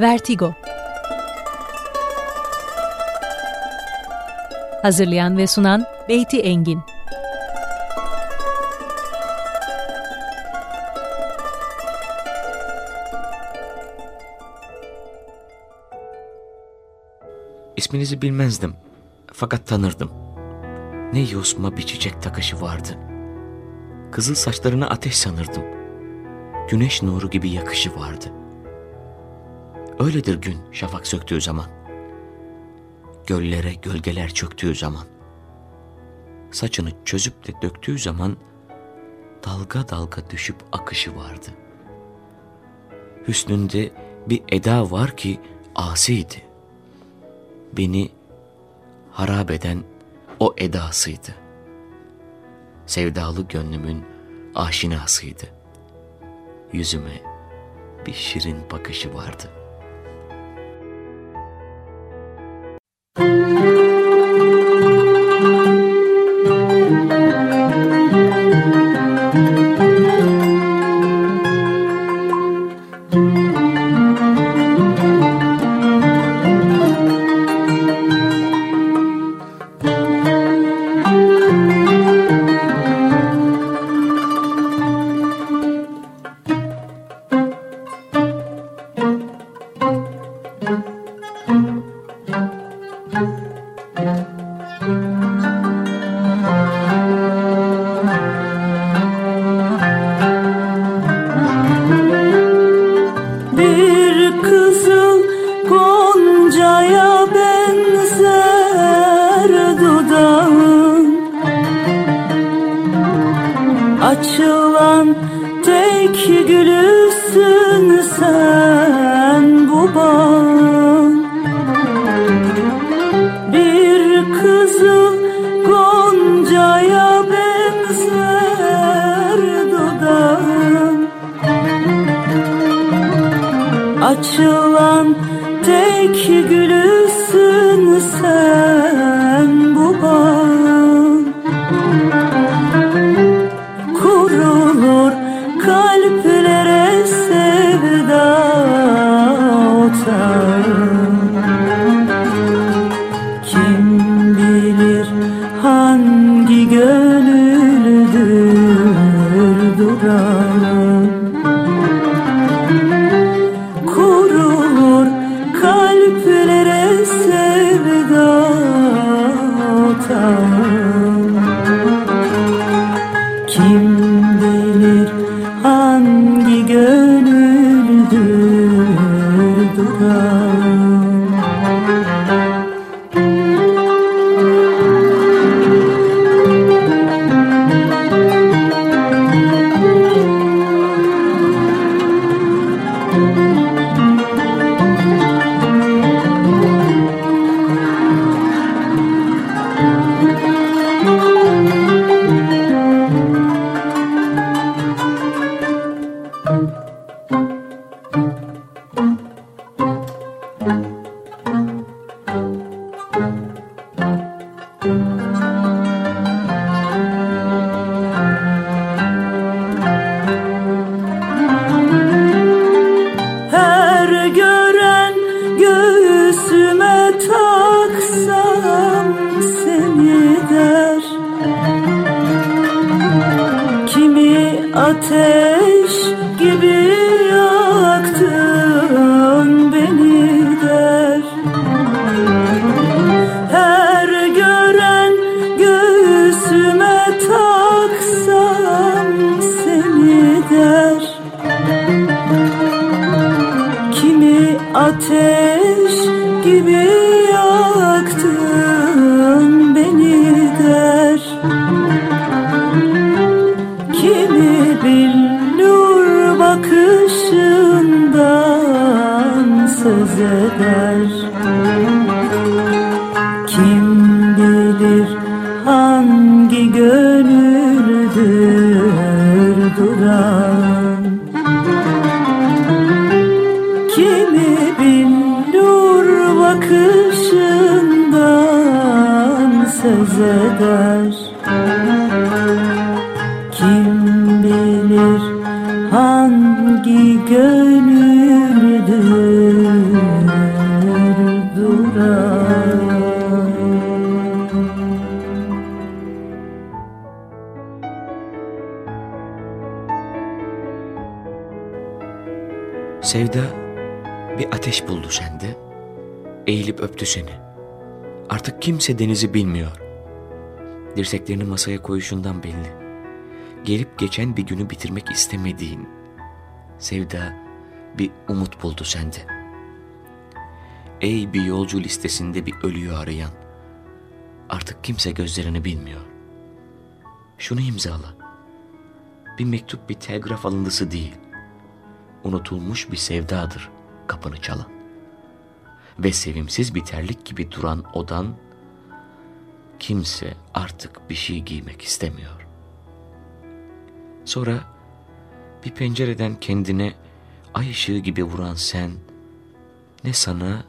Vertigo Hazırlayan ve sunan Beyti Engin İsminizi bilmezdim fakat tanırdım. Ne yosma bir çiçek takışı vardı. Kızıl saçlarına ateş sanırdım. Güneş nuru gibi yakışı vardı. Öyledir gün şafak söktüğü zaman. Göllere gölgeler çöktüğü zaman. Saçını çözüp de döktüğü zaman dalga dalga düşüp akışı vardı. Hüsnünde bir eda var ki asiydi. Beni harap eden o edasıydı. Sevdalı gönlümün aşinasıydı. Yüzüme bir şirin bakışı vardı. Eğilip öptü seni. Artık kimse denizi bilmiyor. Dirseklerini masaya koyuşundan belli. Gelip geçen bir günü bitirmek istemediğin. Sevda bir umut buldu sende. Ey bir yolcu listesinde bir ölüyü arayan. Artık kimse gözlerini bilmiyor. Şunu imzala. Bir mektup bir telgraf alındısı değil. Unutulmuş bir sevdadır kapını çalan. Ve sevimsiz bir terlik gibi duran odan kimse artık bir şey giymek istemiyor. Sonra bir pencereden kendine ay ışığı gibi vuran sen ne sana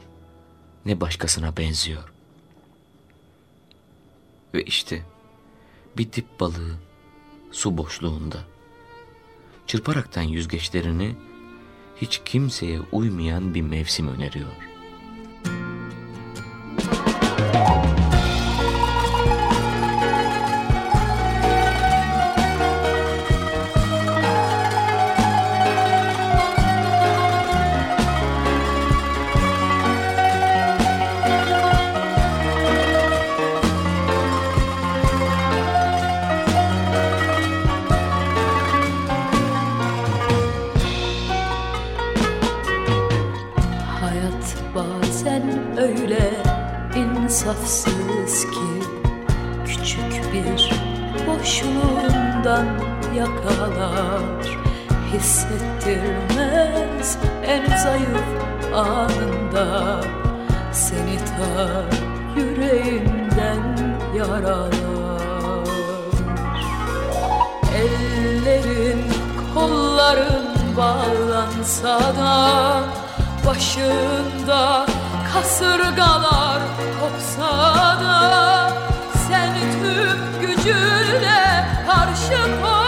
ne başkasına benziyor. Ve işte bir dip balığı su boşluğunda. Çırparaktan yüzgeçlerini hiç kimseye uymayan bir mevsim öneriyor. İnsafsız ki Küçük bir boşluğundan yakalar. Hissettirmez en zayıf anında. Seni ta yüreğinden yaralar. Ellerin kolların bağlansa da Başında kasırgalar kopsa da Sen tüm gücünle karşı koysan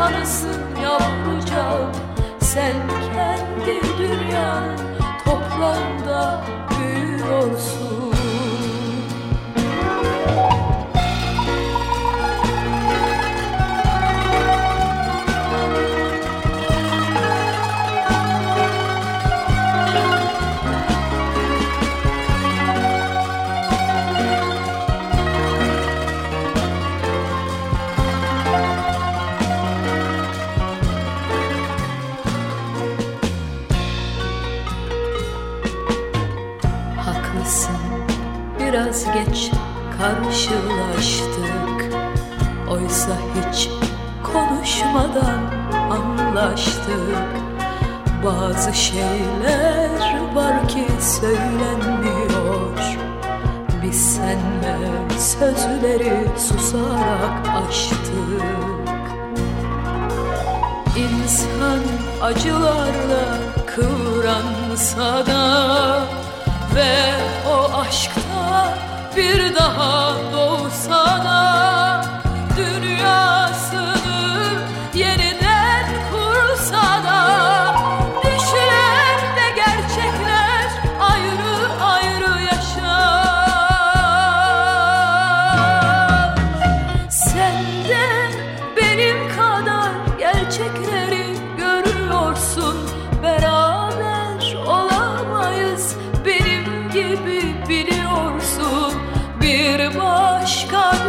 insanısın yavrucağım. Sen kendi dünyanın toprağında büyüyorsun karşılaştık. Oysa hiç konuşmadan anlaştık. Bazı şeyler var ki söylenmiyor. Biz senle sözleri susarak açtık. İnsan acılarla kıvransa da ve o aşkta bir daha doğsa da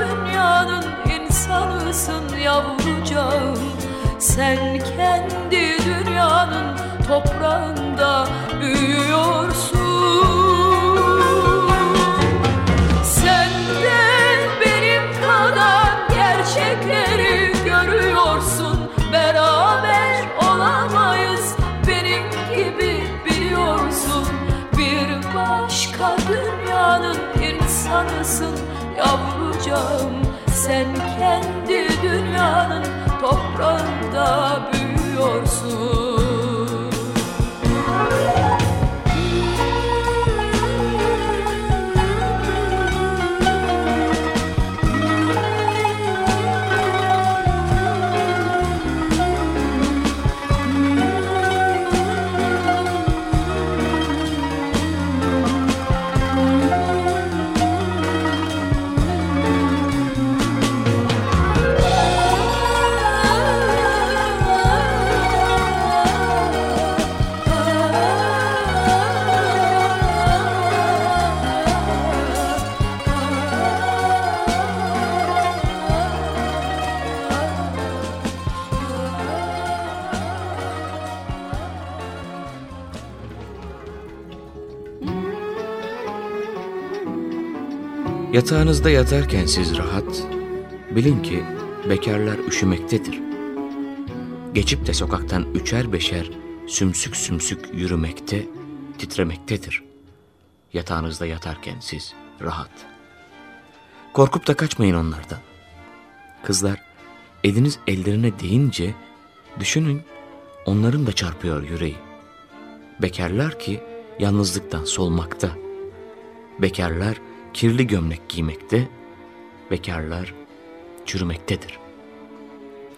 dünyanın insanısın yavrucağım. Sen kendi dünyanın toprağında büyüyorsun yavrucağım Sen kendi dünyanın toprağında Yatağınızda yatarken siz rahat, bilin ki bekarlar üşümektedir. Geçip de sokaktan üçer beşer sümsük sümsük yürümekte, titremektedir. Yatağınızda yatarken siz rahat. Korkup da kaçmayın onlardan. Kızlar, eliniz ellerine değince düşünün onların da çarpıyor yüreği. Bekarlar ki yalnızlıktan solmakta. Bekarlar kirli gömlek giymekte, bekarlar çürümektedir.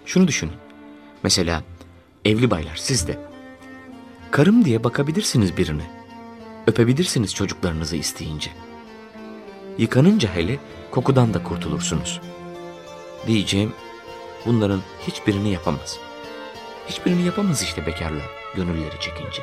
Şunu düşünün. Mesela evli baylar siz de. Karım diye bakabilirsiniz birine. Öpebilirsiniz çocuklarınızı isteyince. Yıkanınca hele kokudan da kurtulursunuz. Diyeceğim bunların hiçbirini yapamaz. Hiçbirini yapamaz işte bekarlar gönülleri çekince.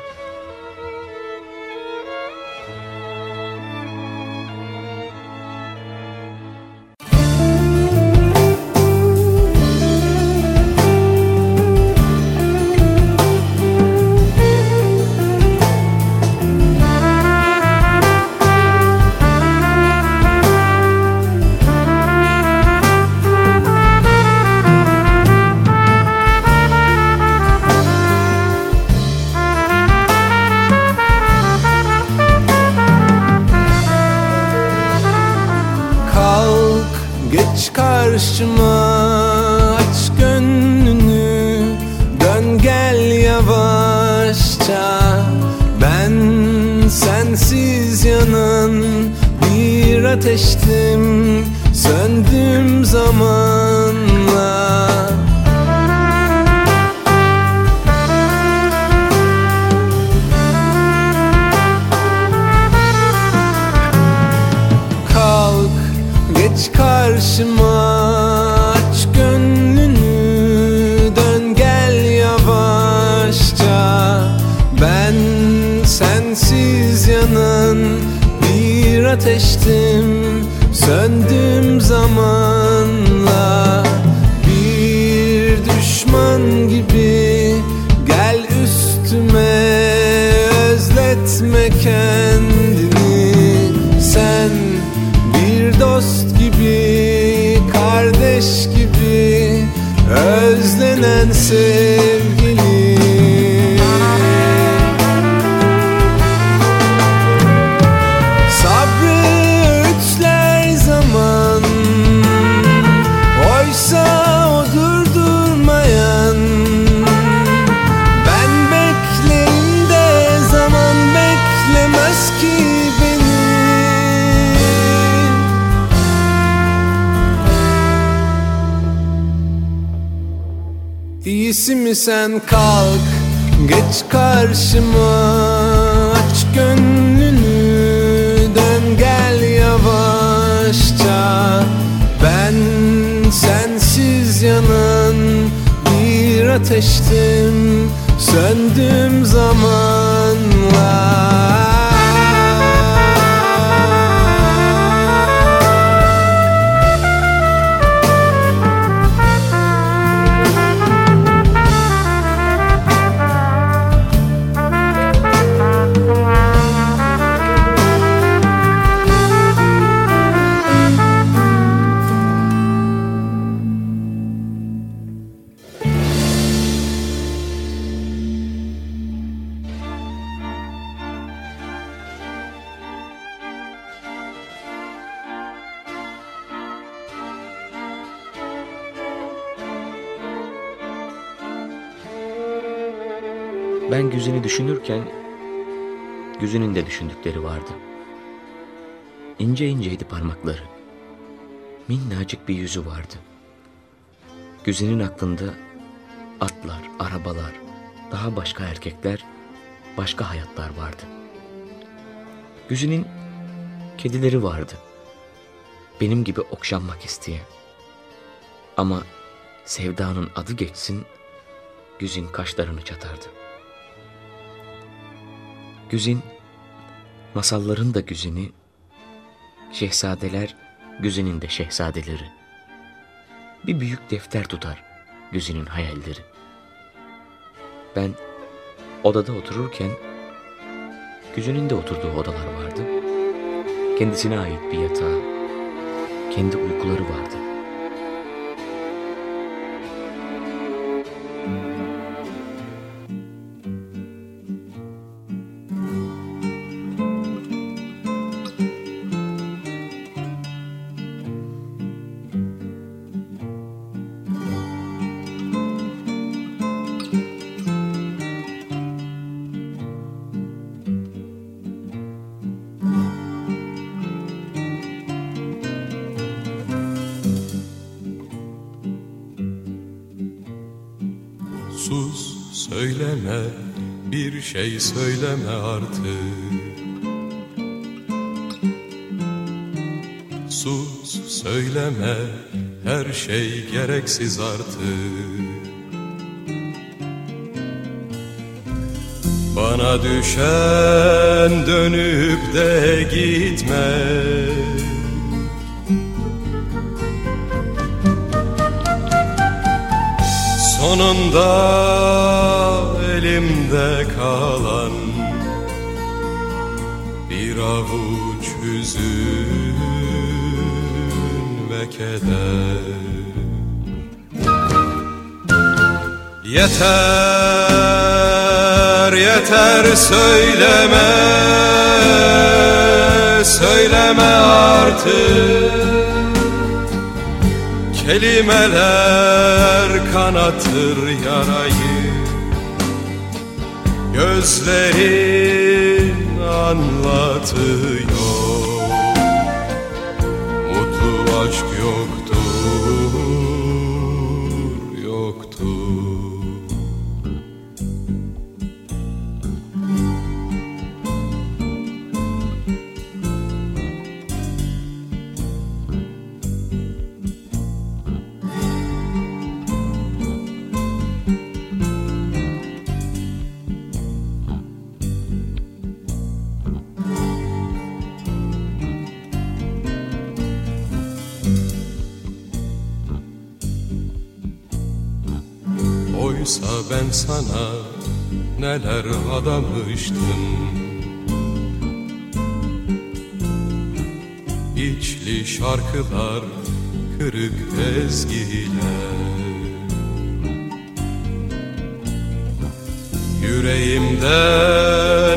Karşıma. Aç gönlünü dön gel yavaşça. Ben sensiz yanan bir ateştim. Söndüm zamanla expensive sen kalk Geç karşıma Aç gönlünü Dön gel yavaşça. Ben sensiz yanan Bir ateştim Söndüm zamanla düşünürken Güzin'in de düşündükleri vardı. İnce inceydi parmakları. Minnacık bir yüzü vardı. Güzin'in aklında atlar, arabalar, daha başka erkekler, başka hayatlar vardı. Güzin'in kedileri vardı. Benim gibi okşanmak isteyen. Ama sevdanın adı geçsin, Güzin kaşlarını çatardı. Güzin, masalların da Güzin'i, şehzadeler Güzin'in de şehzadeleri. Bir büyük defter tutar Güzin'in hayalleri. Ben odada otururken Güzin'in de oturduğu odalar vardı. Kendisine ait bir yatağı, kendi uykuları vardı. Söyleme bir şey söyleme artık. Sus söyleme her şey gereksiz artık. Bana düşen dönüp de gitme. Sonunda elimde kalan Bir avuç hüzün ve keder Yeter, yeter söyleme Söyleme artık. Kelimeler kanatır yarayı Gözlerin anlatıyor. Mutlu aşk yoktur, Oysa ben sana neler adamıştım. İçli şarkılar, kırık ezgiler. Yüreğimden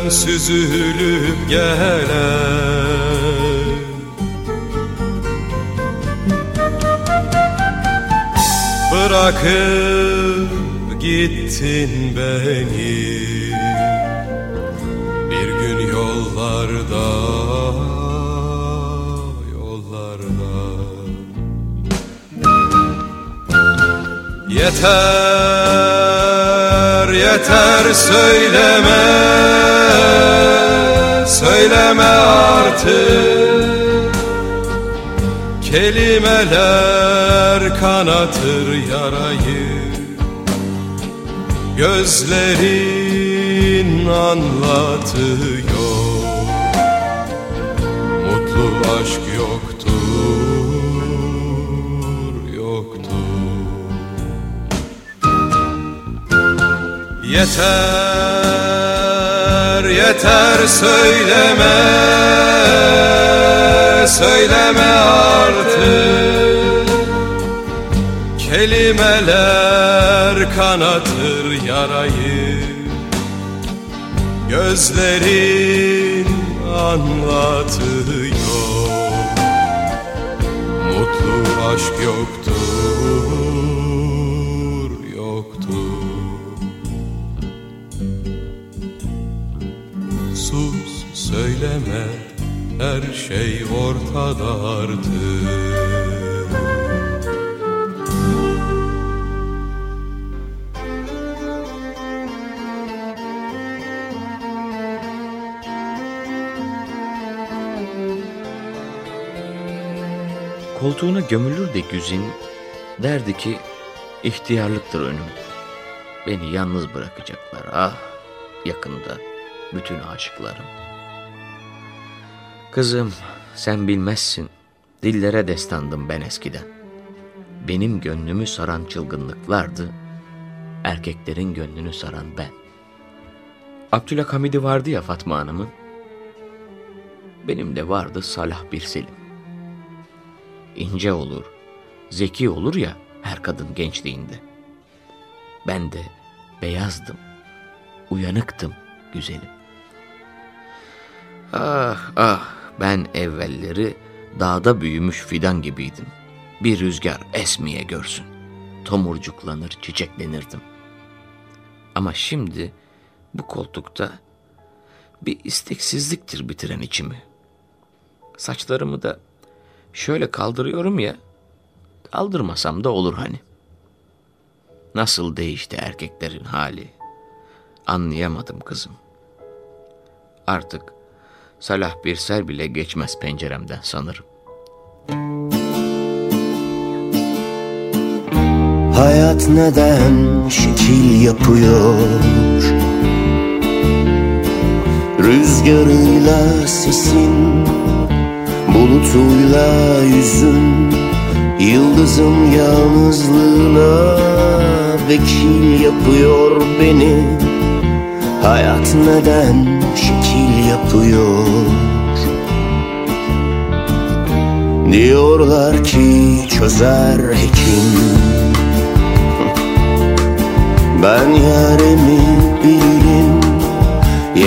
süzülüp gelen Bırakıp gittin beni. Bir gün yollarda Yollarda. Yeter yeter söyleme. Söyleme artık. Kelimeler kanatır yarayı Gözlerin anlatıyor. Mutlu aşk yoktur, yoktur. Yeter, yeter söyleme Söyleme artık Kelimeler kanatır yarayı. Gözlerin anlatıyor. Mutlu aşk yoktur, yoktur. Sus söyleme her şey ortada artık Koltuğuna gömülür de güzin, derdi ki ihtiyarlıktır önüm. Beni yalnız bırakacaklar ah yakında bütün aşıklarım. Kızım sen bilmezsin, dillere destandım ben eskiden. Benim gönlümü saran çılgınlıklardı, erkeklerin gönlünü saran ben. Abdülhamid'i vardı ya Fatma Hanım'ın, benim de vardı Salah bir Selim ince olur, zeki olur ya her kadın gençliğinde. Ben de beyazdım, uyanıktım güzelim. Ah ah ben evvelleri dağda büyümüş fidan gibiydim. Bir rüzgar esmeye görsün. Tomurcuklanır, çiçeklenirdim. Ama şimdi bu koltukta bir isteksizliktir bitiren içimi. Saçlarımı da şöyle kaldırıyorum ya, kaldırmasam da olur hani. Nasıl değişti erkeklerin hali, anlayamadım kızım. Artık Salah bir sel bile geçmez penceremden sanırım. Hayat neden şekil yapıyor Rüzgarıyla sesin Bulutuyla yüzün Yıldızın yalnızlığına Vekil yapıyor beni. Hayat neden şekil yapıyor? Diyorlar ki çözer hekim. Ben yaremi bilirim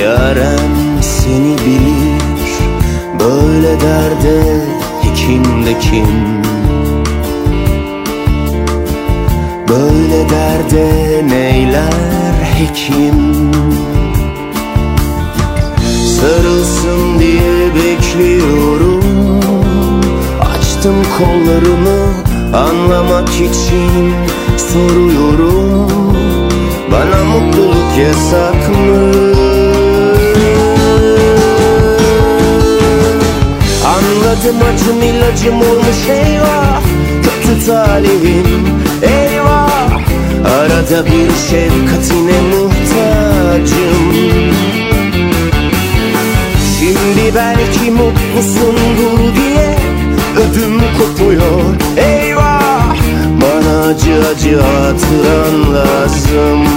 Yarem seni bilir Böyle derde hekim de kim? Böyle derde neyler hekim? Sarılsın diye bekliyorum. Açtım kollarımı anlamak için soruyorum. Bana mutluluk yasak mı? Anladım acım ilacım olmuş eyvah. Kötü talihim eyvah. Arada bir şefkatine muhtacım. Şimdi belki mutlusundur diye ödüm kopuyor Eyvah. Bana acı acı hatıran lazım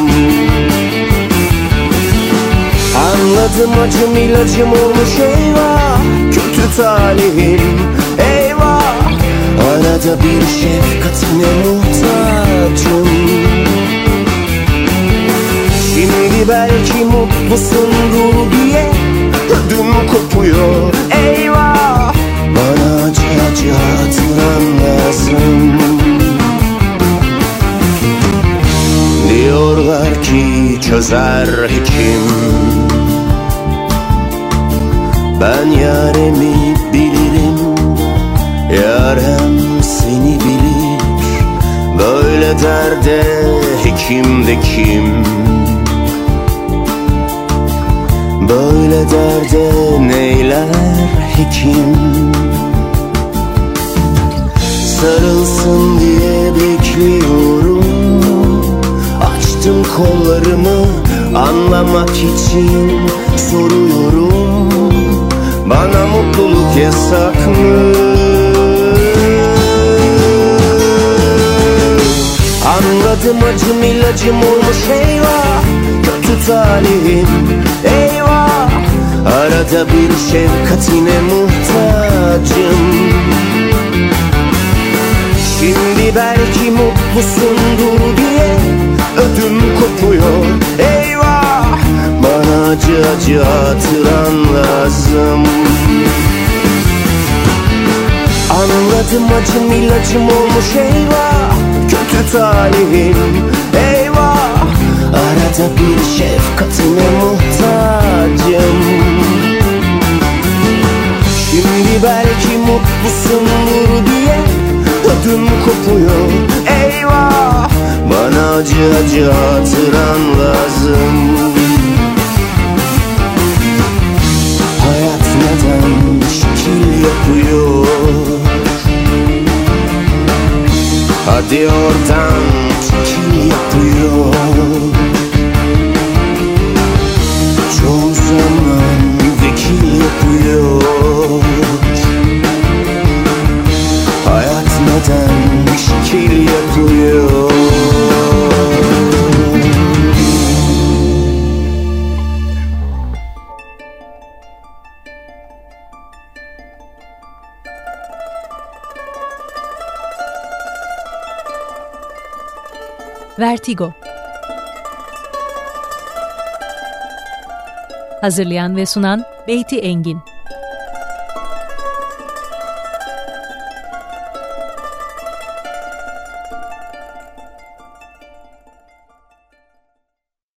Anladım acım ilacım olmuş eyvah. Kötü talihim eyvah. Arada bir şefkatine muhtacım. Şimdi belki mutlusundur diye Ödüm kopuyor eyvah. Bana acı acı hatıran lazım. Diyorlar ki çözer hekim Ben yaremi bilirim Yarem seni bilir. Böyle derde hekim de kim? Böyle derde neyler hekim? Sarılsın diye bekliyorum. Açtım kollarımı anlamak için soruyorum Bana mutluluk yasak mı? Anladım acım ilacım olmuş eyvah. Kötü talihim eyvah. Arada bir şefkatine muhtacım. Şimdi belki mutlusundur diye ödüm kopuyor Eyvah acı acı hatıran lazım. Anladım acım ilacım olmuş eyvah. Kötü talihim eyvah. Arada bir şefkatine muhtacım. Şimdi belki mutlusundur diye Ödüm kopuyor eyvah. Bana acı acı hatıran lazım. Yapıyor. Hadi oradan çekil yapıyor? Çoğu zaman vekil yapıyor Vertigo. Hazırlayan ve sunan Beyti Engin